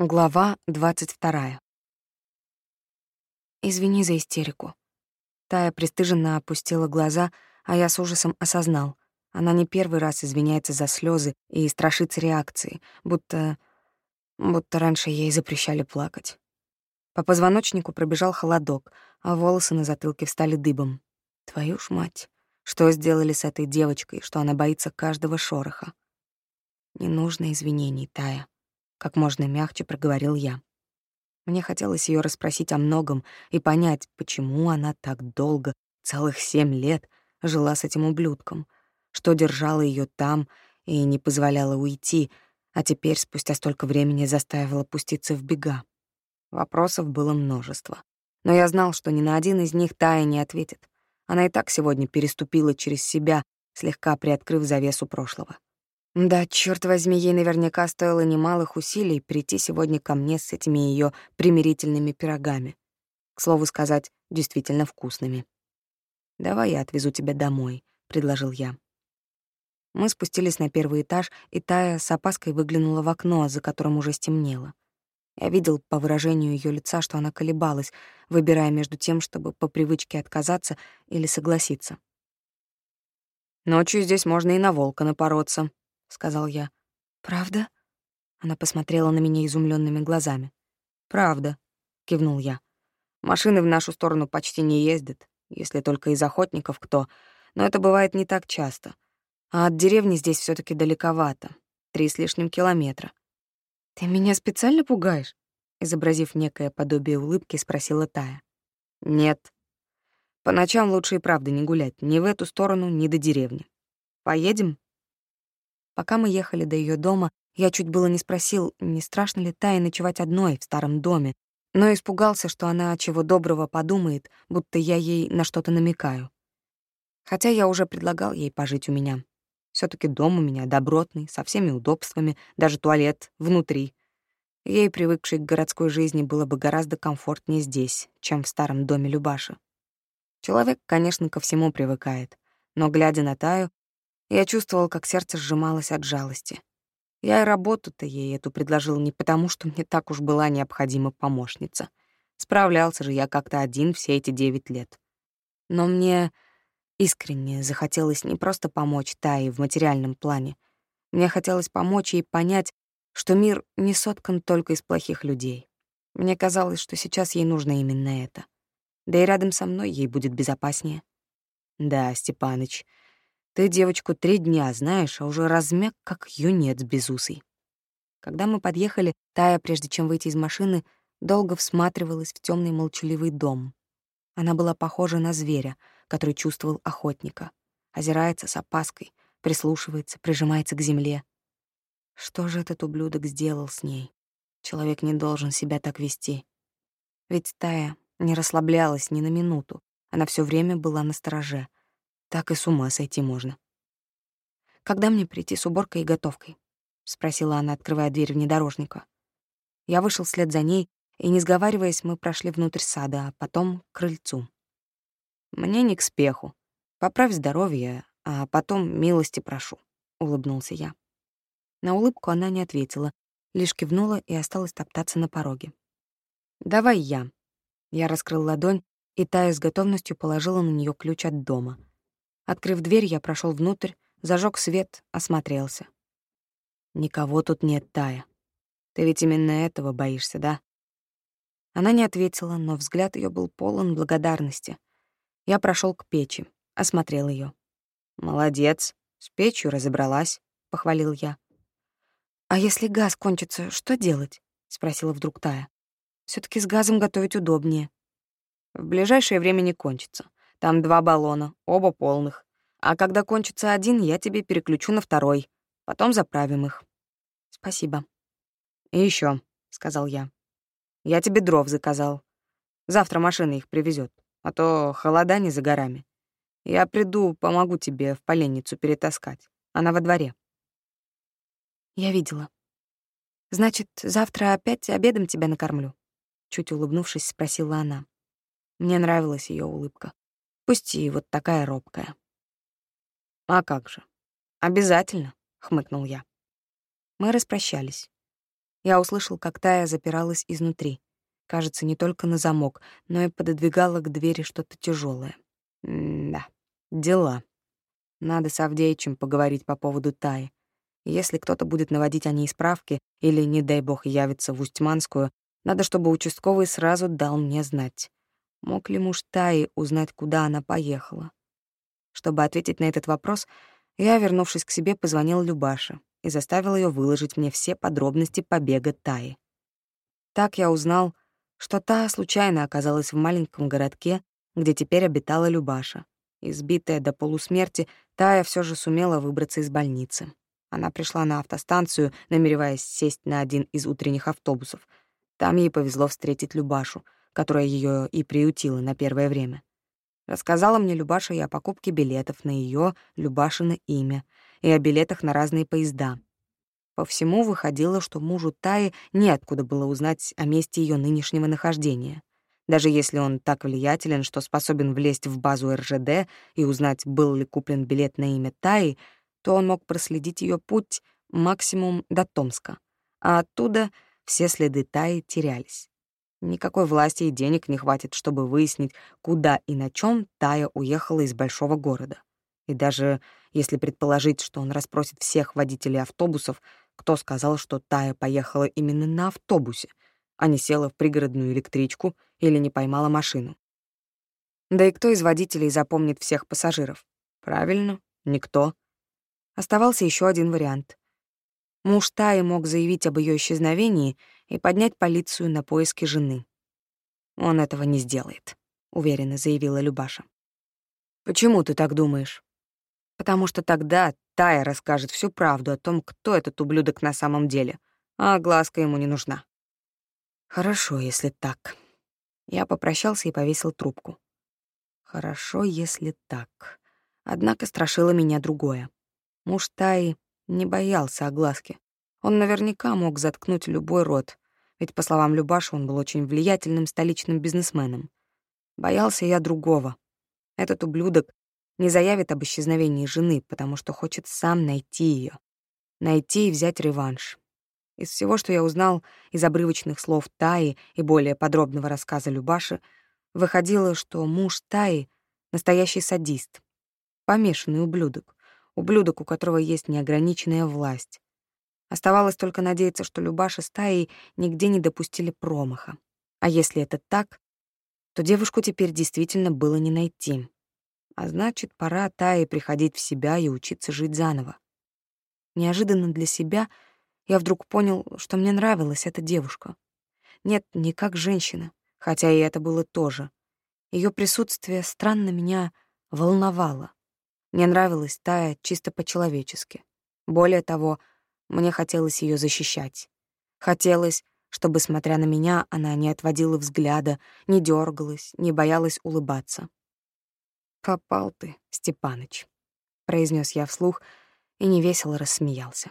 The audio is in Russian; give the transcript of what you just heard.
Глава двадцать вторая. Извини за истерику. Тая пристыженно опустила глаза, а я с ужасом осознал. Она не первый раз извиняется за слезы и страшится реакции, будто... будто раньше ей запрещали плакать. По позвоночнику пробежал холодок, а волосы на затылке встали дыбом. Твою ж мать, что сделали с этой девочкой, что она боится каждого шороха? Не нужно извинений, Тая как можно мягче проговорил я. Мне хотелось ее расспросить о многом и понять, почему она так долго, целых семь лет, жила с этим ублюдком, что держало ее там и не позволяло уйти, а теперь, спустя столько времени, заставила пуститься в бега. Вопросов было множество. Но я знал, что ни на один из них Тая не ответит. Она и так сегодня переступила через себя, слегка приоткрыв завесу прошлого. Да, черт возьми, ей наверняка стоило немалых усилий прийти сегодня ко мне с этими ее примирительными пирогами. К слову сказать, действительно вкусными. «Давай я отвезу тебя домой», — предложил я. Мы спустились на первый этаж, и Тая с опаской выглянула в окно, за которым уже стемнело. Я видел по выражению ее лица, что она колебалась, выбирая между тем, чтобы по привычке отказаться или согласиться. «Ночью здесь можно и на волка напороться», — сказал я. «Правда?» Она посмотрела на меня изумленными глазами. «Правда», — кивнул я. «Машины в нашу сторону почти не ездят, если только из охотников кто, но это бывает не так часто. А от деревни здесь все таки далековато, три с лишним километра». «Ты меня специально пугаешь?» Изобразив некое подобие улыбки, спросила Тая. «Нет. По ночам лучше и правда не гулять ни в эту сторону, ни до деревни. Поедем?» Пока мы ехали до ее дома, я чуть было не спросил, не страшно ли Тае ночевать одной в старом доме, но испугался, что она чего доброго подумает, будто я ей на что-то намекаю. Хотя я уже предлагал ей пожить у меня. все таки дом у меня добротный, со всеми удобствами, даже туалет внутри. Ей, привыкшей к городской жизни, было бы гораздо комфортнее здесь, чем в старом доме Любаши. Человек, конечно, ко всему привыкает, но, глядя на Таю, я чувствовал, как сердце сжималось от жалости. Я и работу-то ей эту предложил не потому, что мне так уж была необходима помощница. Справлялся же я как-то один все эти девять лет. Но мне искренне захотелось не просто помочь Тае в материальном плане. Мне хотелось помочь ей понять, что мир не соткан только из плохих людей. Мне казалось, что сейчас ей нужно именно это. Да и рядом со мной ей будет безопаснее. Да, Степаныч, ты девочку три дня знаешь, а уже размяк, как юнец безусый. Когда мы подъехали, Тая, прежде чем выйти из машины, долго всматривалась в темный молчаливый дом. Она была похожа на зверя, который чувствовал охотника. Озирается с опаской, прислушивается, прижимается к земле. Что же этот ублюдок сделал с ней? Человек не должен себя так вести. Ведь Тая не расслаблялась ни на минуту. Она все время была на стороже — так и с ума сойти можно. «Когда мне прийти с уборкой и готовкой?» — спросила она, открывая дверь внедорожника. Я вышел вслед за ней, и, не сговариваясь, мы прошли внутрь сада, а потом к крыльцу. «Мне не к спеху. Поправь здоровье, а потом милости прошу», — улыбнулся я. На улыбку она не ответила, лишь кивнула и осталась топтаться на пороге. «Давай я». Я раскрыл ладонь, и Тая с готовностью положила на нее ключ от дома — Открыв дверь, я прошел внутрь, зажег свет, осмотрелся. Никого тут нет, Тая. Ты ведь именно этого боишься, да? Она не ответила, но взгляд ее был полон благодарности. Я прошел к печи, осмотрел ее. Молодец, с печью разобралась, похвалил я. А если газ кончится, что делать? спросила вдруг Тая. все таки с газом готовить удобнее. В ближайшее время не кончится. Там два баллона, оба полных. А когда кончится один, я тебе переключу на второй. Потом заправим их. Спасибо. И еще, сказал я. Я тебе дров заказал. Завтра машина их привезет, а то холода не за горами. Я приду, помогу тебе в поленницу перетаскать. Она во дворе. Я видела. Значит, завтра опять обедом тебя накормлю? Чуть улыбнувшись, спросила она. Мне нравилась ее улыбка пусть и вот такая робкая. «А как же? Обязательно», — хмыкнул я. Мы распрощались. я услышал, как Тая запиралась изнутри. Кажется, не только на замок, но и пододвигала к двери что-то тяжелое. Да, дела. Надо с Авдеичем поговорить по поводу Таи. Если кто-то будет наводить о ней справки или, не дай бог, явится в Устьманскую, надо, чтобы участковый сразу дал мне знать. Мог ли муж Таи узнать, куда она поехала? Чтобы ответить на этот вопрос, я, вернувшись к себе, позвонил Любаше и заставил ее выложить мне все подробности побега Таи. Так я узнал, что та случайно оказалась в маленьком городке, где теперь обитала Любаша. Избитая до полусмерти, Тая все же сумела выбраться из больницы. Она пришла на автостанцию, намереваясь сесть на один из утренних автобусов. Там ей повезло встретить Любашу, которая ее и приютила на первое время. Рассказала мне Любаша и о покупке билетов на ее Любашино имя, и о билетах на разные поезда. По всему выходило, что мужу Таи неоткуда было узнать о месте ее нынешнего нахождения. Даже если он так влиятелен, что способен влезть в базу РЖД и узнать, был ли куплен билет на имя Таи, то он мог проследить ее путь максимум до Томска, а оттуда все следы Таи терялись. Никакой власти и денег не хватит, чтобы выяснить, куда и на чем Тая уехала из большого города. И даже если предположить, что он расспросит всех водителей автобусов, кто сказал, что Тая поехала именно на автобусе, а не села в пригородную электричку или не поймала машину? Да и кто из водителей запомнит всех пассажиров? Правильно, никто. Оставался еще один вариант. Муж Таи мог заявить об ее исчезновении и поднять полицию на поиски жены. «Он этого не сделает», — уверенно заявила Любаша. «Почему ты так думаешь?» «Потому что тогда Тая расскажет всю правду о том, кто этот ублюдок на самом деле, а глазка ему не нужна. Хорошо, если так. Я попрощался и повесил трубку. Хорошо, если так. Однако страшило меня другое. Муж Таи не боялся огласки. Он наверняка мог заткнуть любой рот, ведь, по словам Любаши, он был очень влиятельным столичным бизнесменом. Боялся я другого. Этот ублюдок не заявит об исчезновении жены, потому что хочет сам найти ее, Найти и взять реванш. Из всего, что я узнал из обрывочных слов Таи и более подробного рассказа Любаши, выходило, что муж Таи — настоящий садист, помешанный ублюдок, ублюдок, у которого есть неограниченная власть. Оставалось только надеяться, что Любаша с Таей нигде не допустили промаха. А если это так, то девушку теперь действительно было не найти. А значит, пора Тае приходить в себя и учиться жить заново. Неожиданно для себя я вдруг понял, что мне нравилась эта девушка. Нет, не как женщина, хотя и это было тоже. Ее присутствие странно меня волновало. Мне нравилась Тая чисто по-человечески. Более того, мне хотелось ее защищать. Хотелось, чтобы, смотря на меня, она не отводила взгляда, не дергалась, не боялась улыбаться. «Попал ты, Степаныч», — произнес я вслух и невесело рассмеялся.